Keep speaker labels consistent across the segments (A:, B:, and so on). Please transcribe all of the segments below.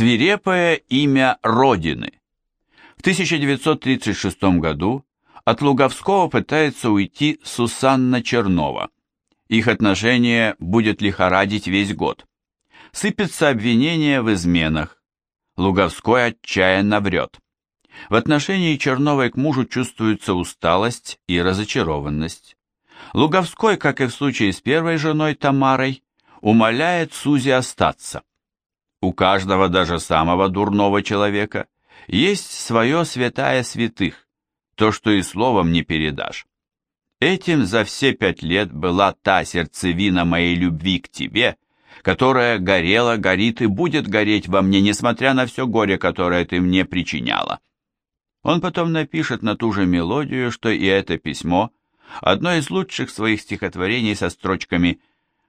A: Свирепое имя Родины. В 1936 году от Луговского пытается уйти Сусанна Чернова. Их отношения будет лихорадить весь год. Сыпется обвинение в изменах. Луговской отчаянно врет. В отношении Черновой к мужу чувствуется усталость и разочарованность. Луговской, как и в случае с первой женой Тамарой, умоляет Сузи остаться. У каждого, даже самого дурного человека, есть свое святая святых, то, что и словом не передашь. Этим за все пять лет была та сердцевина моей любви к тебе, которая горела, горит и будет гореть во мне, несмотря на все горе, которое ты мне причиняла. Он потом напишет на ту же мелодию, что и это письмо, одно из лучших своих стихотворений со строчками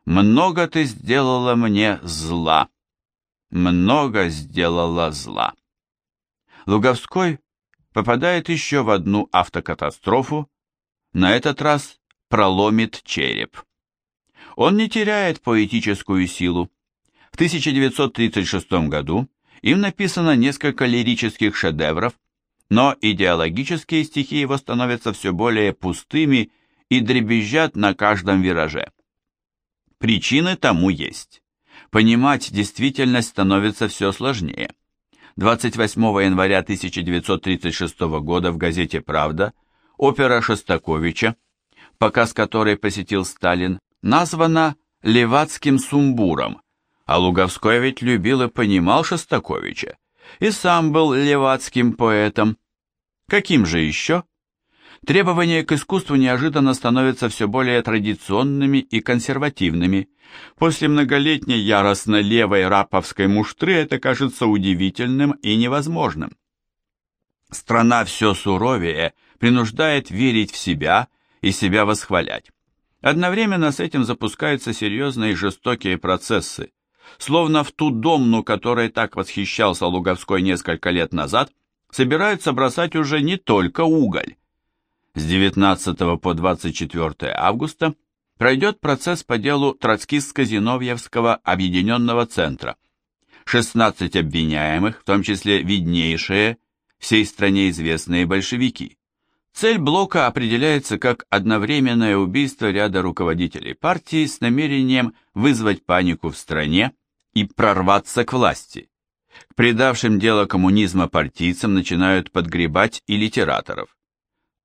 A: «Много ты сделала мне зла» много сделала зла. Луговской попадает еще в одну автокатастрофу, на этот раз проломит череп. Он не теряет поэтическую силу. В 1936 году им написано несколько лирических шедевров, но идеологические стихи его становятся все более пустыми и дребезжат на каждом вираже. Причины тому есть понимать действительность становится все сложнее. 28 января 1936 года в газете «Правда» опера Шостаковича, показ которой посетил Сталин, названа «Левацким сумбуром», а Луговской ведь любил и понимал Шостаковича, и сам был левацким поэтом. Каким же еще? Требования к искусству неожиданно становятся все более традиционными и консервативными. После многолетней яростно левой раповской муштры это кажется удивительным и невозможным. Страна все суровее принуждает верить в себя и себя восхвалять. Одновременно с этим запускаются серьезные и жестокие процессы. Словно в ту домну, которой так восхищался Луговской несколько лет назад, собираются бросать уже не только уголь, с 19 по 24 августа пройдет процесс по делу Троцкистско-Зиновьевского объединенного центра. 16 обвиняемых, в том числе виднейшие, всей стране известные большевики. Цель блока определяется как одновременное убийство ряда руководителей партии с намерением вызвать панику в стране и прорваться к власти. К предавшим дело коммунизма партийцам начинают подгребать и литераторов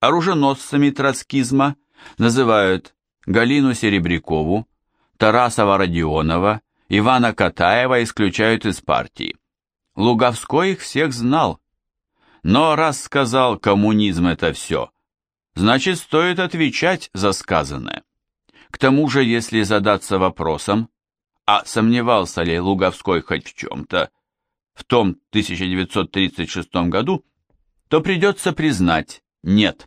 A: оруженосцами троцкизма называют Галину Серебрякову, Тарасова Родионова, Ивана Катаева исключают из партии. Луговской их всех знал. Но раз сказал «коммунизм это все», значит стоит отвечать за сказанное. К тому же, если задаться вопросом, а сомневался ли Луговской хоть в чем-то в том 1936 году, то придется признать, нет.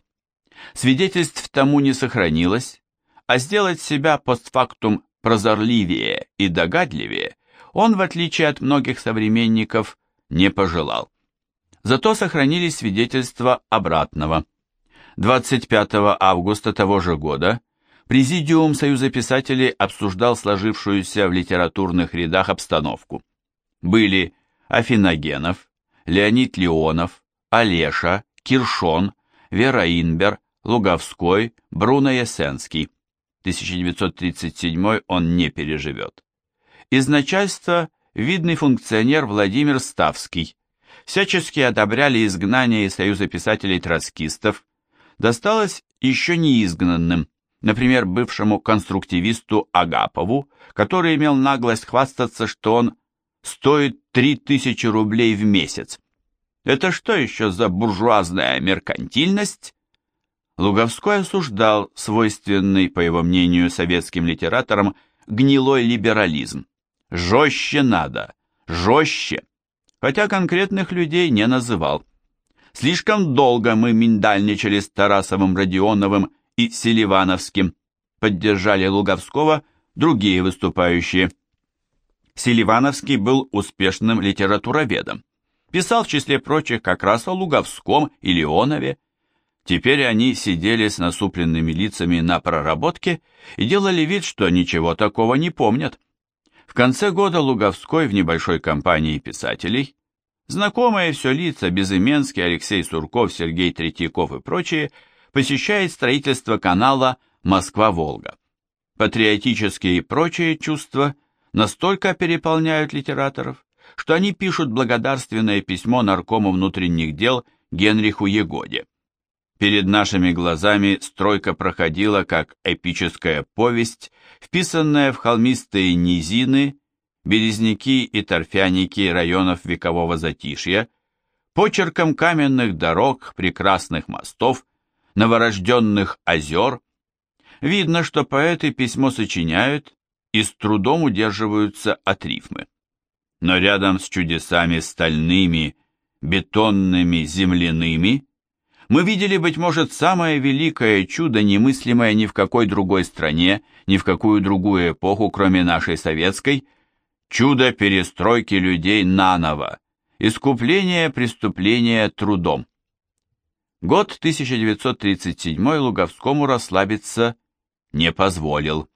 A: Свидетельств тому не сохранилось, а сделать себя постфактум прозорливее и догадливее он, в отличие от многих современников, не пожелал. Зато сохранились свидетельства обратного. 25 августа того же года Президиум Союза писателей обсуждал сложившуюся в литературных рядах обстановку. Были Афиногенов, Леонид Леонов, Олеша, Киршон, Вера Инбер, Луговской, Бруно Ясенский. 1937 он не переживет. Из начальства видный функционер Владимир Ставский. Всячески одобряли изгнание из Союза писателей-троцкистов. Досталось еще не изгнанным, например, бывшему конструктивисту Агапову, который имел наглость хвастаться, что он стоит 3000 рублей в месяц. Это что еще за буржуазная меркантильность? Луговской осуждал свойственный, по его мнению, советским литераторам гнилой либерализм. Жестче надо, жестче. Хотя конкретных людей не называл. Слишком долго мы миндальничали с Тарасовым Родионовым и Селивановским. Поддержали Луговского другие выступающие. Селивановский был успешным литературоведом. Писал в числе прочих как раз о Луговском и Леонове. Теперь они сидели с насупленными лицами на проработке и делали вид, что ничего такого не помнят. В конце года Луговской в небольшой компании писателей, знакомые все лица Безыменский, Алексей Сурков, Сергей Третьяков и прочие, посещает строительство канала Москва-Волга. Патриотические и прочие чувства настолько переполняют литераторов, что они пишут благодарственное письмо наркому внутренних дел Генриху Егоде. Перед нашими глазами стройка проходила как эпическая повесть, вписанная в холмистые низины, березняки и торфяники районов векового затишья, почерком каменных дорог, прекрасных мостов, новорожденных озер. Видно, что поэты письмо сочиняют и с трудом удерживаются от рифмы. Но рядом с чудесами стальными, бетонными, земляными мы видели, быть может, самое великое чудо, немыслимое ни в какой другой стране, ни в какую другую эпоху, кроме нашей советской, чудо перестройки людей наново, искупление преступления трудом. Год 1937 Луговскому расслабиться не позволил.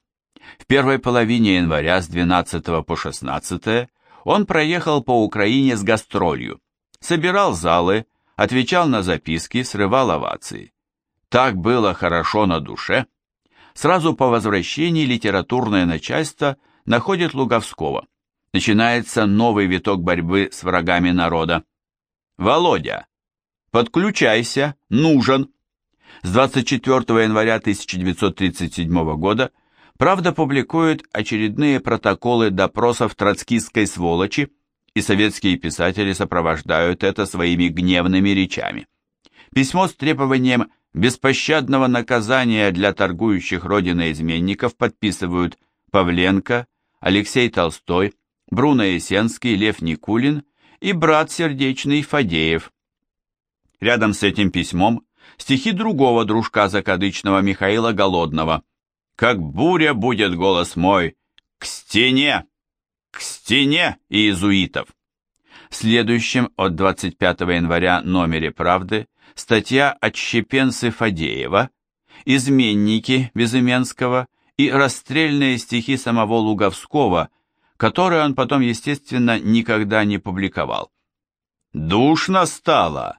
A: В первой половине января с 12 по 16 он проехал по Украине с гастролью, собирал залы, отвечал на записки, срывал овации. Так было хорошо на душе. Сразу по возвращении литературное начальство находит Луговского. Начинается новый виток борьбы с врагами народа. «Володя, подключайся, нужен!» С 24 января 1937 года «Правда» публикует очередные протоколы допросов троцкистской сволочи, и советские писатели сопровождают это своими гневными речами. Письмо с требованием беспощадного наказания для торгующих родиной изменников подписывают Павленко, Алексей Толстой, Бруно Есенский, Лев Никулин и брат сердечный Фадеев. Рядом с этим письмом стихи другого дружка закадычного Михаила Голодного. «Как буря будет голос мой, к стене!» к стене иезуитов. В следующем от 25 января номере «Правды» статья «Отщепенцы Фадеева», «Изменники» Безыменского и расстрельные стихи самого Луговского, которые он потом, естественно, никогда не публиковал. «Душно стало!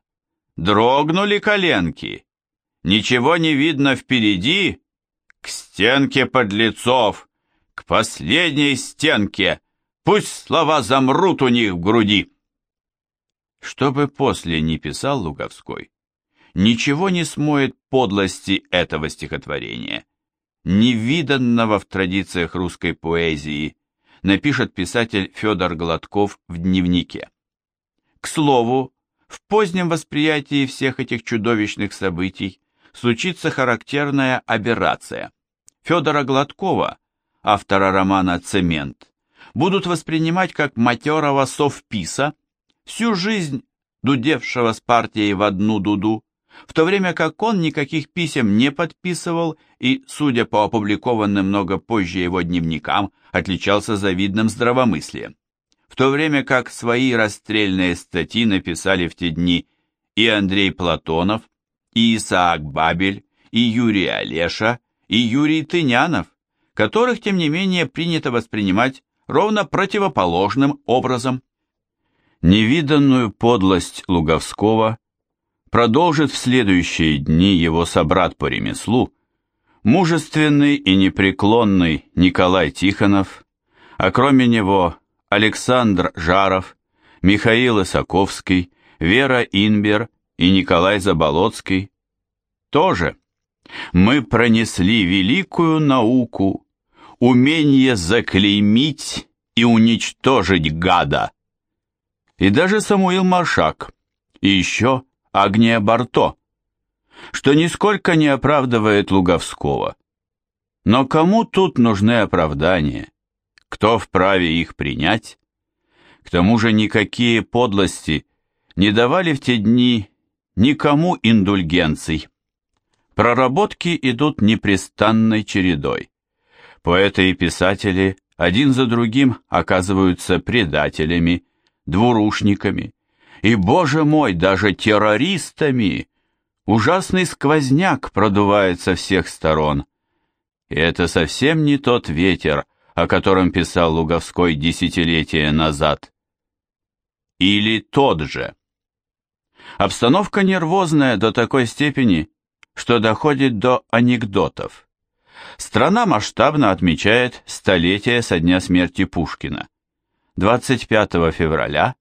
A: Дрогнули коленки! Ничего не видно впереди! К стенке подлецов! К последней стенке!» Пусть слова замрут у них в груди. Что бы после не писал Луговской, ничего не смоет подлости этого стихотворения, невиданного в традициях русской поэзии, напишет писатель Федор Гладков в дневнике. К слову, в позднем восприятии всех этих чудовищных событий случится характерная аберрация. Федора Гладкова, автора романа «Цемент», будут воспринимать как матерого совписа, всю жизнь дудевшего с партией в одну дуду, в то время как он никаких писем не подписывал и, судя по опубликованным много позже его дневникам, отличался завидным здравомыслием. В то время как свои расстрельные статьи написали в те дни и Андрей Платонов, и Исаак Бабель, и Юрий Олеша, и Юрий Тынянов, которых, тем не менее, принято воспринимать ровно противоположным образом. Невиданную подлость Луговского продолжит в следующие дни его собрат по ремеслу, мужественный и непреклонный Николай Тихонов, а кроме него Александр Жаров, Михаил Исаковский, Вера Инбер и Николай Заболоцкий тоже. Мы пронесли великую науку умение заклеймить и уничтожить гада. И даже Самуил Маршак, и еще Агния Барто, что нисколько не оправдывает Луговского. Но кому тут нужны оправдания? Кто вправе их принять? К тому же никакие подлости не давали в те дни никому индульгенций. Проработки идут непрестанной чередой. Поэты и писатели один за другим оказываются предателями, двурушниками и, боже мой, даже террористами. Ужасный сквозняк продувает со всех сторон. И это совсем не тот ветер, о котором писал Луговской десятилетия назад, или тот же. Обстановка нервозная до такой степени, что доходит до анекдотов. Страна масштабно отмечает столетие со дня смерти Пушкина. 25 февраля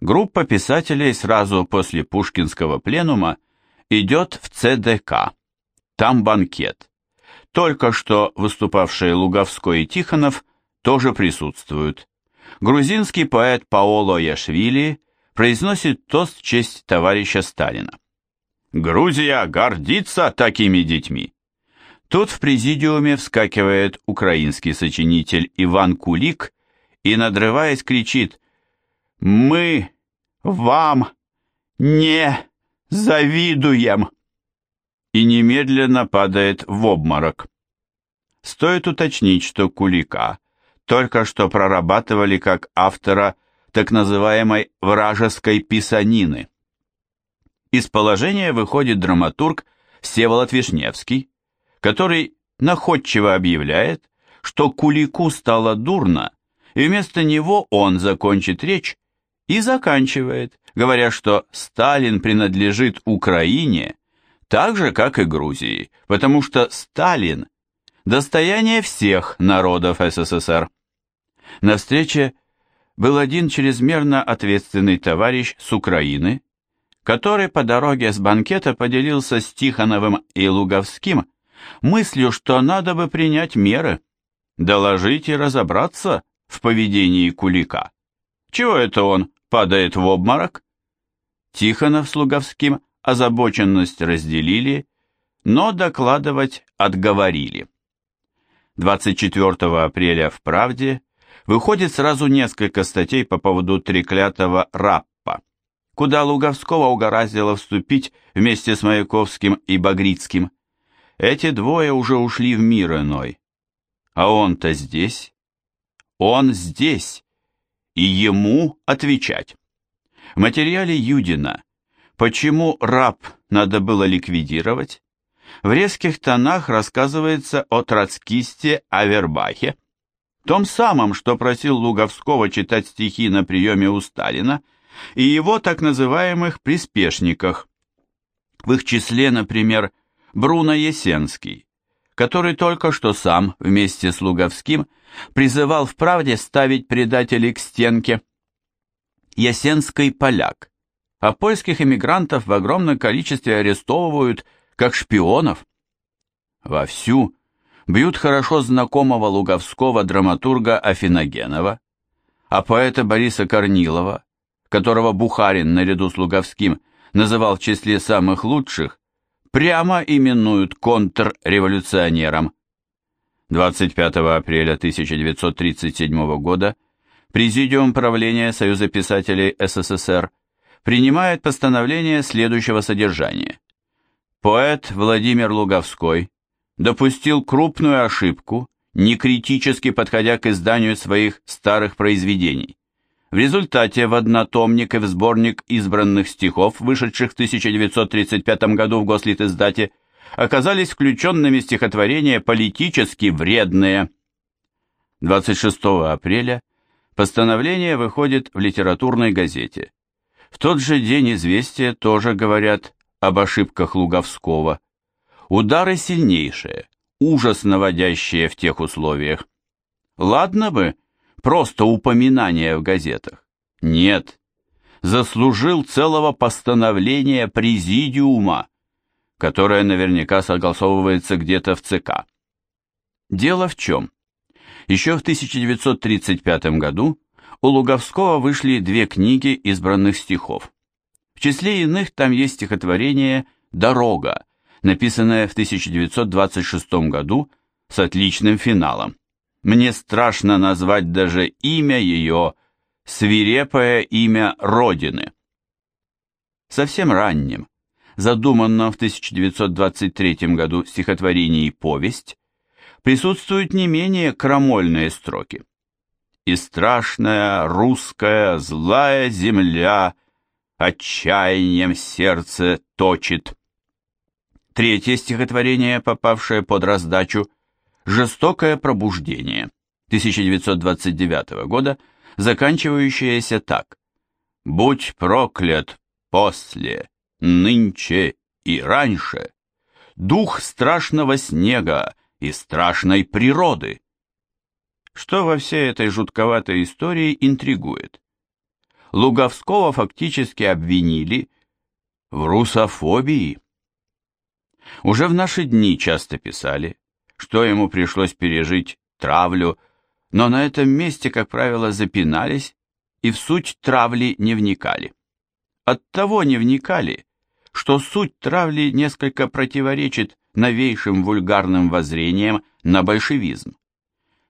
A: группа писателей сразу после Пушкинского пленума идет в ЦДК. Там банкет. Только что выступавшие Луговской и Тихонов тоже присутствуют. Грузинский поэт Паоло Яшвили произносит тост в честь товарища Сталина. «Грузия гордится такими детьми!» Тут в президиуме вскакивает украинский сочинитель Иван Кулик и, надрываясь, кричит «Мы вам не завидуем!» и немедленно падает в обморок. Стоит уточнить, что Кулика только что прорабатывали как автора так называемой «вражеской писанины». Из положения выходит драматург Всеволод Вишневский, который находчиво объявляет, что Кулику стало дурно, и вместо него он закончит речь и заканчивает, говоря, что Сталин принадлежит Украине, так же, как и Грузии, потому что Сталин – достояние всех народов СССР. На встрече был один чрезмерно ответственный товарищ с Украины, который по дороге с банкета поделился с Тихоновым и Луговским мыслью, что надо бы принять меры, доложить и разобраться в поведении Кулика. Чего это он падает в обморок? Тихонов с Луговским озабоченность разделили, но докладывать отговорили. 24 апреля в «Правде» выходит сразу несколько статей по поводу треклятого Раппа, куда Луговского угораздило вступить вместе с Маяковским и Багрицким. Эти двое уже ушли в мир иной. А он-то здесь. Он здесь. И ему отвечать. В материале Юдина Почему раб надо было ликвидировать? В резких тонах рассказывается о троцкисте Авербахе, том самом, что просил Луговского читать стихи на приеме у Сталина, и его так называемых приспешниках. В их числе, например, Бруно Есенский, который только что сам, вместе с Луговским, призывал в правде ставить предателей к стенке. Есенский поляк, а польских эмигрантов в огромном количестве арестовывают как шпионов. Вовсю бьют хорошо знакомого луговского драматурга Афиногенова, а поэта Бориса Корнилова, которого Бухарин наряду с Луговским называл в числе самых лучших, прямо именуют контрреволюционером. 25 апреля 1937 года Президиум правления Союза писателей СССР принимает постановление следующего содержания. Поэт Владимир Луговской допустил крупную ошибку, не критически подходя к изданию своих старых произведений. В результате в однотомник и в сборник избранных стихов, вышедших в 1935 году в Гослитиздате, оказались включенными стихотворения политически вредные. 26 апреля постановление выходит в литературной газете. В тот же день известия тоже говорят об ошибках Луговского. Удары сильнейшие, ужас наводящие в тех условиях. Ладно бы, просто упоминание в газетах. Нет, заслужил целого постановления президиума, которое наверняка согласовывается где-то в ЦК. Дело в чем? Еще в 1935 году у Луговского вышли две книги избранных стихов. В числе иных там есть стихотворение «Дорога», написанное в 1926 году с отличным финалом. Мне страшно назвать даже имя ее, свирепое имя Родины. Совсем ранним, задуманном в 1923 году стихотворении «Повесть», присутствуют не менее крамольные строки и страшная русская злая земля отчаянием сердце точит. Третье стихотворение, попавшее под раздачу, «Жестокое пробуждение», 1929 года, заканчивающаяся так. «Будь проклят после, нынче и раньше, дух страшного снега и страшной природы». Что во всей этой жутковатой истории интригует? Луговского фактически обвинили в русофобии. Уже в наши дни часто писали, что ему пришлось пережить травлю, но на этом месте, как правило, запинались и в суть травли не вникали. Оттого не вникали, что суть травли несколько противоречит новейшим вульгарным воззрениям на большевизм.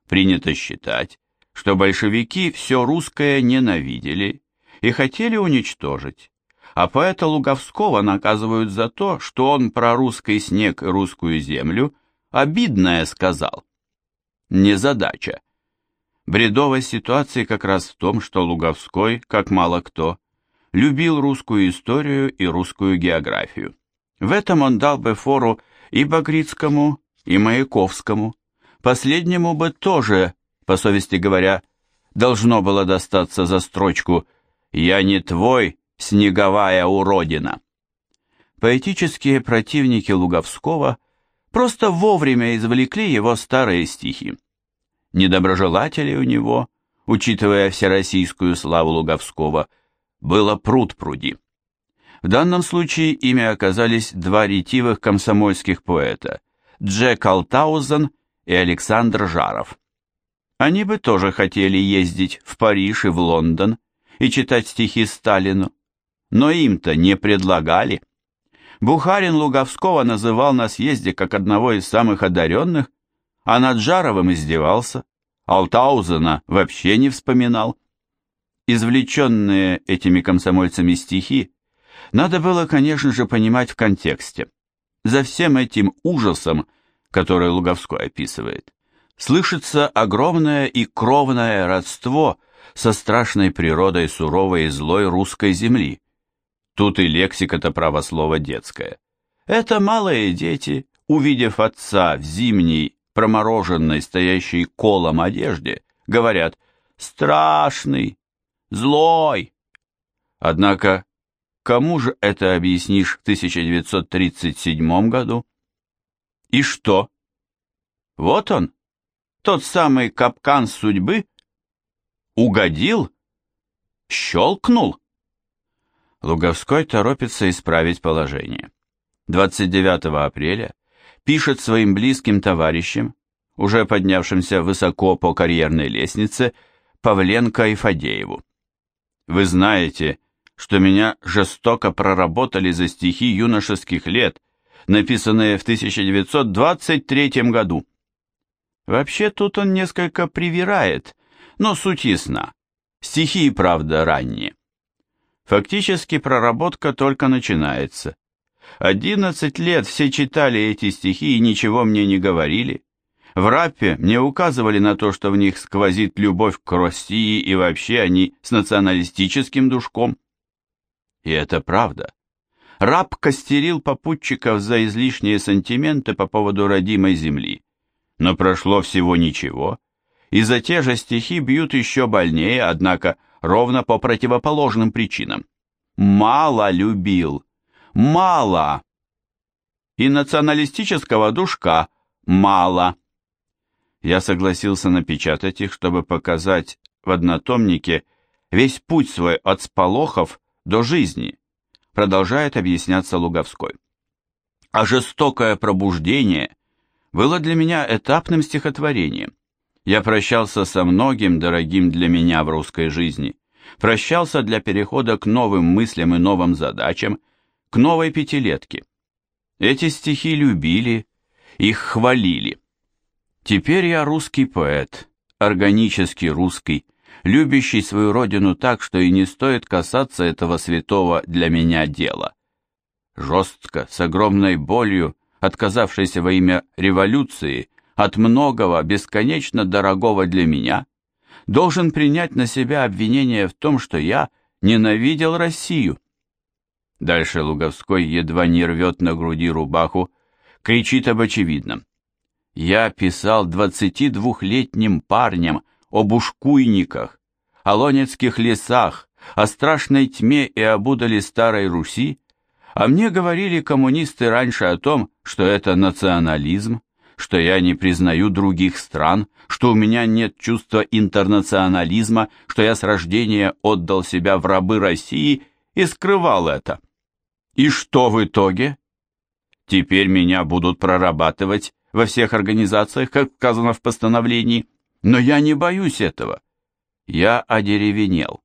A: Принято считать, что большевики все русское ненавидели и хотели уничтожить, а поэта Луговского наказывают за то, что он про русский снег и русскую землю обидное сказал. Незадача. Бредовая ситуация как раз в том, что Луговской, как мало кто, любил русскую историю и русскую географию. В этом он дал бы фору и Багрицкому, и Маяковскому. Последнему бы тоже, по совести говоря, должно было достаться за строчку «Я не твой, снеговая уродина». Поэтические противники Луговского просто вовремя извлекли его старые стихи. Недоброжелателей у него, учитывая всероссийскую славу Луговского, было пруд-пруди. В данном случае ими оказались два ретивых комсомольских поэта – Джек Алтаузен и Александр Жаров. Они бы тоже хотели ездить в Париж и в Лондон и читать стихи Сталину, но им-то не предлагали. Бухарин Луговского называл на съезде как одного из самых одаренных, а над Жаровым издевался, Алтаузена вообще не вспоминал. Извлеченные этими комсомольцами стихи надо было, конечно же, понимать в контексте. За всем этим ужасом, который Луговской описывает, слышится огромное и кровное родство со страшной природой суровой и злой русской земли. Тут и лексика-то правослова детская. Это малые дети, увидев отца в зимней, промороженной, стоящей колом одежде, говорят «страшный», «злой». Однако, кому же это объяснишь в 1937 году? И что? Вот он, тот самый капкан судьбы, угодил, щелкнул. Луговской торопится исправить положение. 29 апреля пишет своим близким товарищам, уже поднявшимся высоко по карьерной лестнице, Павленко и Фадееву. «Вы знаете, что меня жестоко проработали за стихи юношеских лет, написанные в 1923 году. Вообще тут он несколько привирает, но суть ясна. Стихи правда ранние. Фактически проработка только начинается. Одиннадцать лет все читали эти стихи и ничего мне не говорили. В рапе мне указывали на то, что в них сквозит любовь к России и вообще они с националистическим душком. И это правда. Раб костерил попутчиков за излишние сантименты по поводу родимой земли. Но прошло всего ничего, и за те же стихи бьют еще больнее, однако ровно по противоположным причинам. Мало любил, мало. И националистического душка мало. Я согласился напечатать их, чтобы показать в однотомнике весь путь свой от сполохов до жизни, продолжает объясняться Луговской. А жестокое пробуждение было для меня этапным стихотворением. Я прощался со многим дорогим для меня в русской жизни, прощался для перехода к новым мыслям и новым задачам, к новой пятилетке. Эти стихи любили, их хвалили. Теперь я русский поэт, органически русский, любящий свою родину так, что и не стоит касаться этого святого для меня дела. Жестко, с огромной болью, отказавшийся во имя революции от многого бесконечно дорогого для меня, должен принять на себя обвинение в том, что я ненавидел Россию. Дальше Луговской едва не рвет на груди рубаху, кричит об очевидном. Я писал 22-летним парням об ушкуйниках, о лонецких лесах, о страшной тьме и об удали Старой Руси, а мне говорили коммунисты раньше о том, что это национализм, что я не признаю других стран, что у меня нет чувства интернационализма, что я с рождения отдал себя в рабы России и скрывал это. И что в итоге? Теперь меня будут прорабатывать во всех организациях, как сказано в постановлении, но я не боюсь этого. Я одеревенел.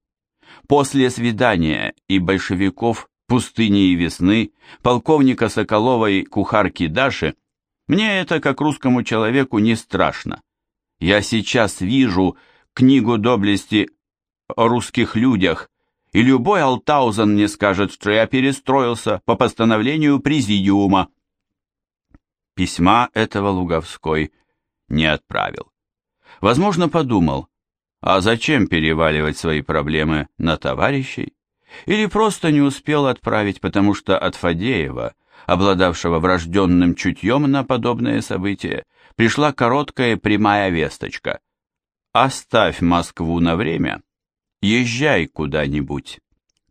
A: После свидания и большевиков пустыни и весны, полковника Соколова и кухарки Даши, мне это, как русскому человеку, не страшно. Я сейчас вижу книгу доблести о русских людях, и любой Алтаузен мне скажет, что я перестроился по постановлению президиума. Письма этого Луговской не отправил. Возможно, подумал, а зачем переваливать свои проблемы на товарищей? Или просто не успел отправить, потому что от Фадеева, обладавшего врожденным чутьем на подобные события, пришла короткая прямая весточка. «Оставь Москву на время, езжай куда-нибудь».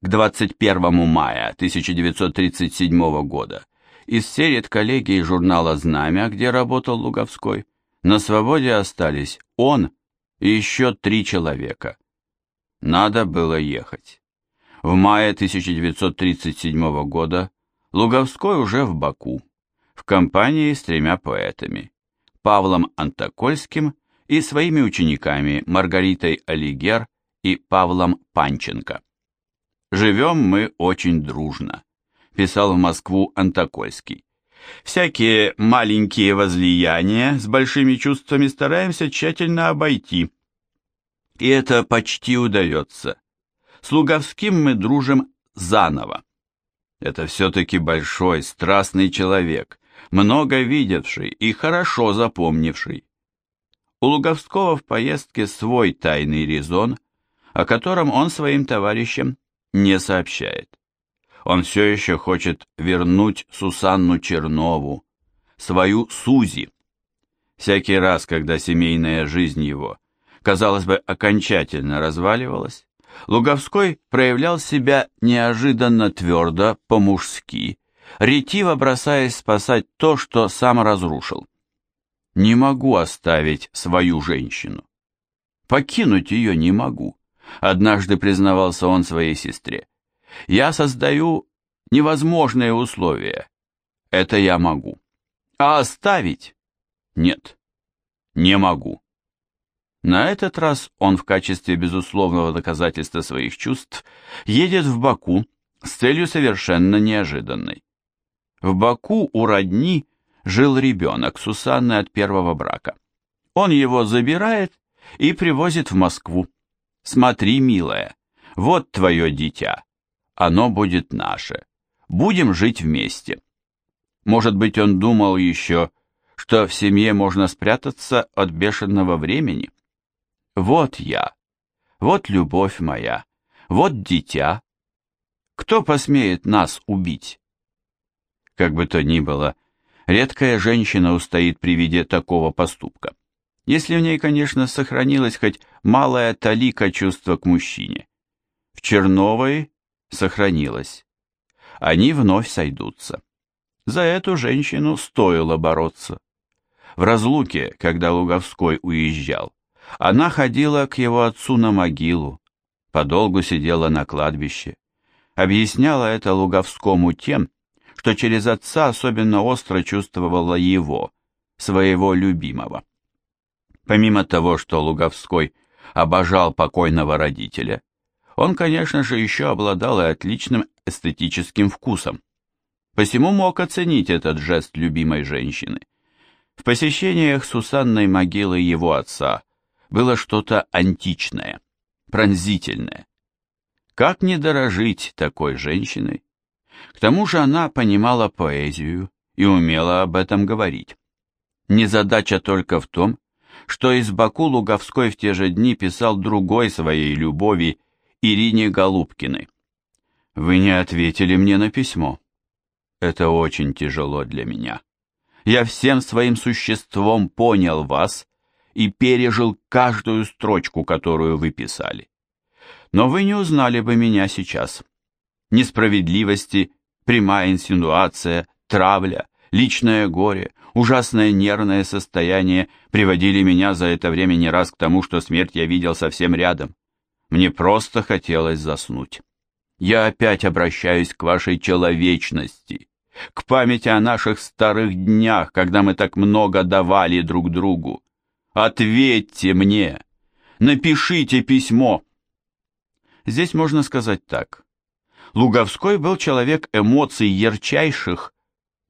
A: К 21 мая 1937 года из серии коллегии журнала «Знамя», где работал Луговской, на свободе остались он и еще три человека. Надо было ехать. В мае 1937 года Луговской уже в Баку, в компании с тремя поэтами, Павлом Антокольским и своими учениками Маргаритой Алигер и Павлом Панченко. «Живем мы очень дружно», – писал в Москву Антокольский. «Всякие маленькие возлияния с большими чувствами стараемся тщательно обойти. И это почти удается. С Луговским мы дружим заново. Это все-таки большой, страстный человек, много видевший и хорошо запомнивший. У Луговского в поездке свой тайный резон, о котором он своим товарищам не сообщает. Он все еще хочет вернуть Сусанну Чернову, свою Сузи. Всякий раз, когда семейная жизнь его, казалось бы, окончательно разваливалась, Луговской проявлял себя неожиданно твердо, по-мужски, ретиво бросаясь спасать то, что сам разрушил. «Не могу оставить свою женщину. Покинуть ее не могу», — однажды признавался он своей сестре. «Я создаю невозможные условия. Это я могу. А оставить? Нет, не могу». На этот раз он в качестве безусловного доказательства своих чувств едет в Баку с целью совершенно неожиданной. В Баку у родни жил ребенок Сусанны от первого брака. Он его забирает и привозит в Москву. Смотри, милая, вот твое дитя. Оно будет наше. Будем жить вместе. Может быть, он думал еще, что в семье можно спрятаться от бешеного времени? Вот я, вот любовь моя, вот дитя. Кто посмеет нас убить? Как бы то ни было, редкая женщина устоит при виде такого поступка. Если в ней, конечно, сохранилась хоть малая талика чувства к мужчине. В Черновой сохранилась. Они вновь сойдутся. За эту женщину стоило бороться. В разлуке, когда Луговской уезжал, она ходила к его отцу на могилу, подолгу сидела на кладбище. Объясняла это Луговскому тем, что через отца особенно остро чувствовала его, своего любимого. Помимо того, что Луговской обожал покойного родителя, он, конечно же, еще обладал и отличным эстетическим вкусом. Посему мог оценить этот жест любимой женщины. В посещениях Сусанной могилы его отца – было что-то античное, пронзительное. Как не дорожить такой женщиной? К тому же она понимала поэзию и умела об этом говорить. Незадача только в том, что из Баку Луговской в те же дни писал другой своей любови Ирине Голубкиной. «Вы не ответили мне на письмо. Это очень тяжело для меня. Я всем своим существом понял вас и пережил каждую строчку, которую вы писали. Но вы не узнали бы меня сейчас. Несправедливости, прямая инсинуация, травля, личное горе, ужасное нервное состояние приводили меня за это время не раз к тому, что смерть я видел совсем рядом. Мне просто хотелось заснуть. Я опять обращаюсь к вашей человечности, к памяти о наших старых днях, когда мы так много давали друг другу. Ответьте мне, напишите письмо. Здесь можно сказать так. Луговской был человек эмоций ярчайших,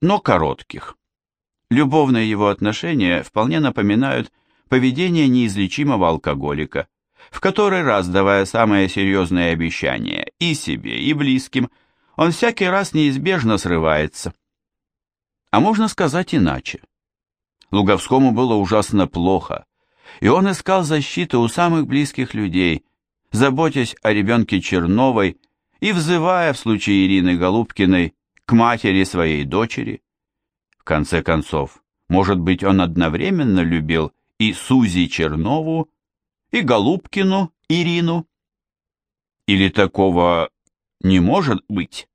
A: но коротких. Любовные его отношения вполне напоминают поведение неизлечимого алкоголика, в который раз давая самые серьезные обещания и себе, и близким, он всякий раз неизбежно срывается. А можно сказать иначе. Луговскому было ужасно плохо, и он искал защиты у самых близких людей, заботясь о ребенке Черновой и взывая в случае Ирины Голубкиной к матери своей дочери. В конце концов, может быть, он одновременно любил и Сузи Чернову, и Голубкину Ирину? Или такого не может быть?